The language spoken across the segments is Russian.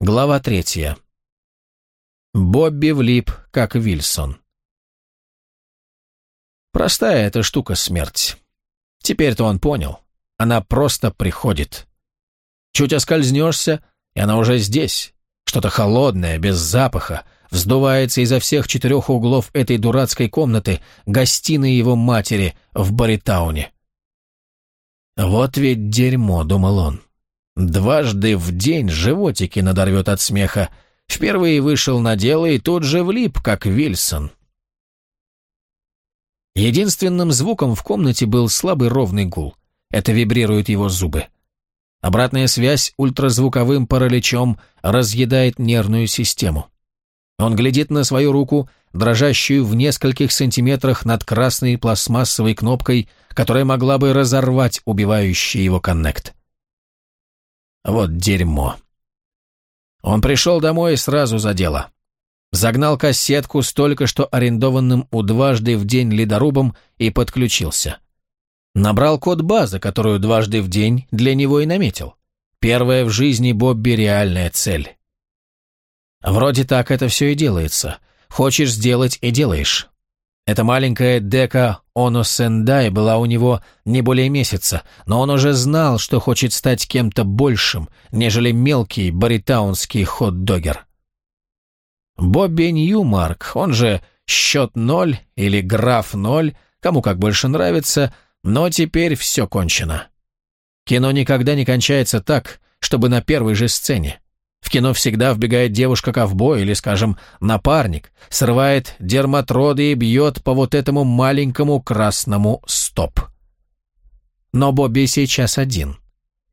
Глава третья. Бобби влип, как Вильсон. Простая эта штука смерть. Теперь-то он понял. Она просто приходит. Чуть оскользнешься, и она уже здесь. Что-то холодное, без запаха, вздувается изо всех четырех углов этой дурацкой комнаты, гостиной его матери в Баритауне. «Вот ведь дерьмо», — думал он. Дважды в день животики надорвет от смеха. Впервые вышел на дело и тут же влип, как Вильсон. Единственным звуком в комнате был слабый ровный гул. Это вибрируют его зубы. Обратная связь ультразвуковым параличом разъедает нервную систему. Он глядит на свою руку, дрожащую в нескольких сантиметрах над красной пластмассовой кнопкой, которая могла бы разорвать убивающий его коннект. Вот дерьмо. Он пришел домой и сразу за дело. Загнал кассетку с только что арендованным у дважды в день ледорубом и подключился. Набрал код базы, которую дважды в день для него и наметил. Первая в жизни Бобби реальная цель. Вроде так это все и делается. Хочешь сделать и делаешь. Эта маленькая дека Оно Сендай была у него не более месяца, но он уже знал, что хочет стать кем-то большим, нежели мелкий баритаунский хот-догер. Бобби Ньюмарк, он же счет ноль или граф ноль, кому как больше нравится, но теперь все кончено. Кино никогда не кончается так, чтобы на первой же сцене. В кино всегда вбегает девушка-ковбой или, скажем, напарник, срывает дерматроды и бьет по вот этому маленькому красному стоп. Но Бобби сейчас один.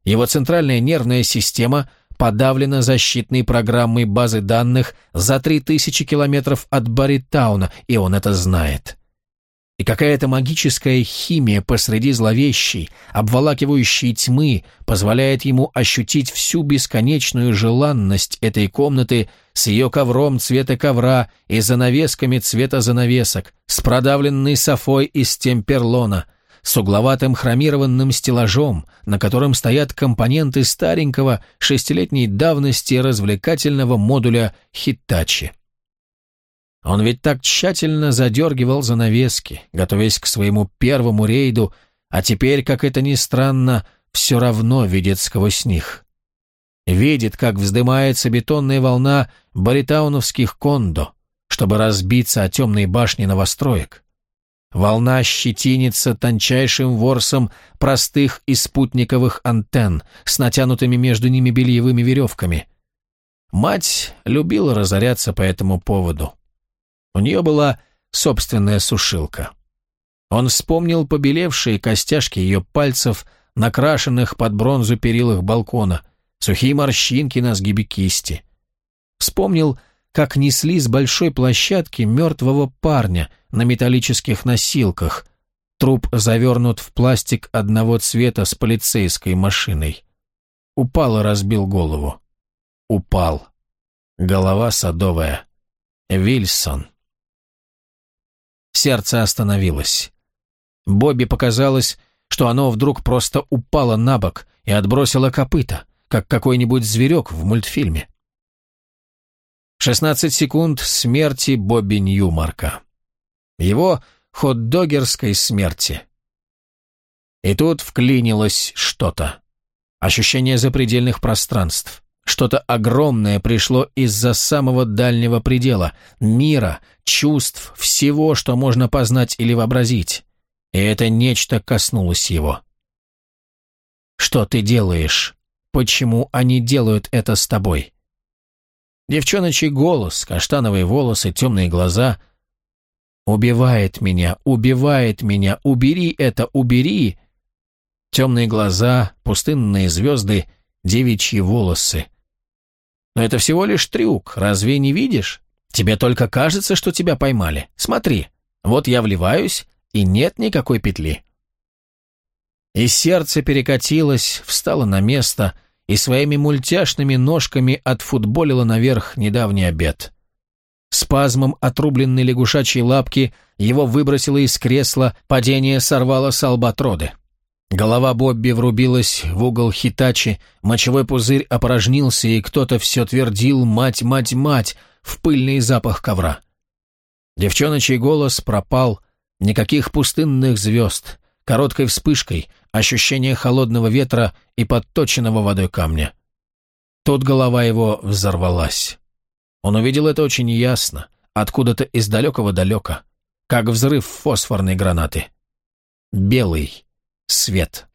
Его центральная нервная система подавлена защитной программой базы данных за 3000 километров от Баритауна, и он это знает. И какая-то магическая химия посреди зловещей, обволакивающей тьмы позволяет ему ощутить всю бесконечную желанность этой комнаты с ее ковром цвета ковра и занавесками цвета занавесок, с продавленной софой из темперлона, с угловатым хромированным стеллажом, на котором стоят компоненты старенького шестилетней давности развлекательного модуля «Хитачи». Он ведь так тщательно задергивал занавески, готовясь к своему первому рейду, а теперь, как это ни странно, все равно видит сквозь них. Видит, как вздымается бетонная волна баритауновских кондо, чтобы разбиться о темной башне новостроек. Волна щетинится тончайшим ворсом простых и спутниковых антенн с натянутыми между ними бельевыми веревками. Мать любила разоряться по этому поводу. У нее была собственная сушилка. Он вспомнил побелевшие костяшки ее пальцев, накрашенных под бронзу перилах балкона, сухие морщинки на сгибе кисти. Вспомнил, как несли с большой площадки мертвого парня на металлических носилках. Труп завернут в пластик одного цвета с полицейской машиной. Упал и разбил голову. Упал. Голова садовая. Вильсон. Сердце остановилось. Бобби показалось, что оно вдруг просто упало на бок и отбросило копыта, как какой-нибудь зверек в мультфильме. 16 секунд смерти Бобби Ньюмарка. Его хот-догерской смерти. И тут вклинилось что-то. Ощущение запредельных пространств. Что-то огромное пришло из-за самого дальнего предела, мира, чувств, всего, что можно познать или вообразить. И это нечто коснулось его. «Что ты делаешь? Почему они делают это с тобой?» Девчоночий голос, каштановые волосы, темные глаза. «Убивает меня, убивает меня, убери это, убери!» Темные глаза, пустынные звезды, девичьи волосы. Но это всего лишь трюк, разве не видишь? Тебе только кажется, что тебя поймали. Смотри, вот я вливаюсь, и нет никакой петли. И сердце перекатилось, встало на место и своими мультяшными ножками отфутболило наверх недавний обед. Спазмом отрубленной лягушачьей лапки его выбросило из кресла, падение сорвало с албатроды. Голова Бобби врубилась в угол Хитачи, мочевой пузырь опорожнился, и кто-то все твердил «мать, мать, мать» в пыльный запах ковра. Девчоночий голос пропал, никаких пустынных звезд, короткой вспышкой, ощущение холодного ветра и подточенного водой камня. Тут голова его взорвалась. Он увидел это очень ясно, откуда-то из далекого далека, как взрыв фосфорной гранаты. Белый свет.